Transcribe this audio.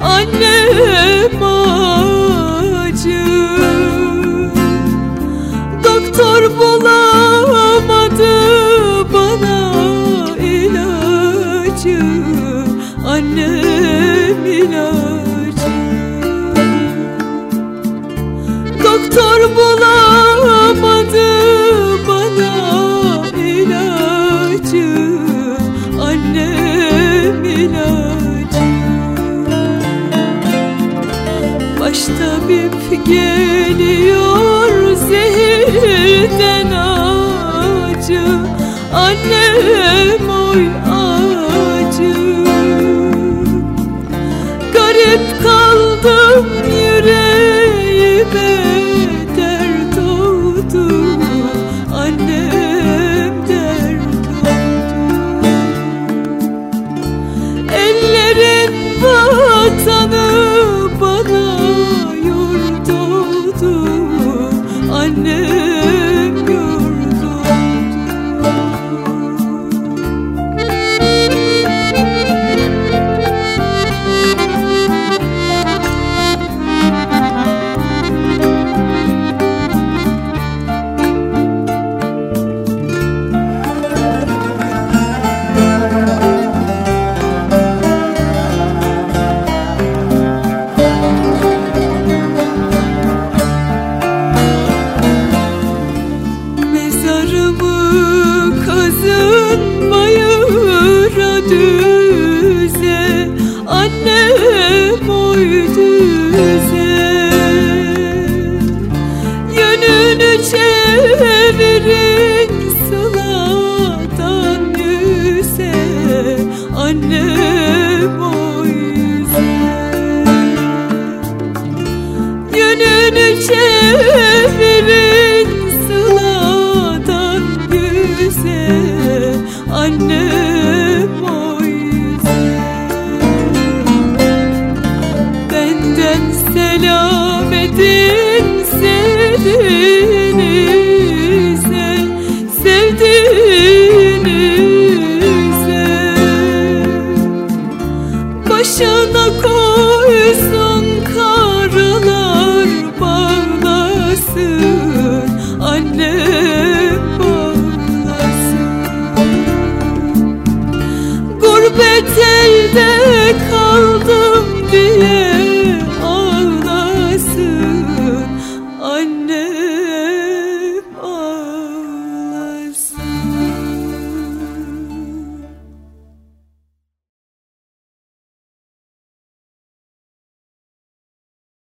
annem acı Doktor bulamadı bana ilacı. Annem ilacı. Doktor bulamadı bana ilacı. Annem ilacı geliyor zehirden acı. Annem düze Annem oy düze. Yönünü çevirin sıladan yüze Annem oy yüze Yönünü çevirin sıladan yüze Annem selametin sevdiğinize sevdiğinize başına koysun karılar bağlasın anne bağlasın. Gurbet elde